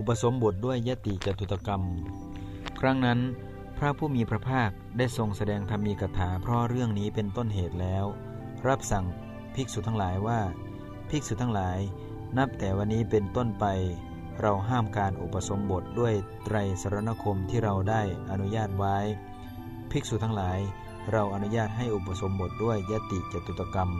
อุปสมบทด้วยยติจตุตกรรม ครั้งนั้น พระผู้มีพระภาคได้ทรงแสดงธรรมีกถาเพราะเรื่องนี้เป็นต้นเหตุแล้ว รับสั่งภิกษุทั้งหลายว่า ภิกษุทั้งหลาย นับแต่วันนี้เป็นต้นไป เราห้ามการอุปสมบทด้วยไตรสรณคมที่เราได้อนุญาตไว้ ภิกษุทั้งหลาย เราอนุญาตให้อุปสมบทด้วยยติจตุตกรรม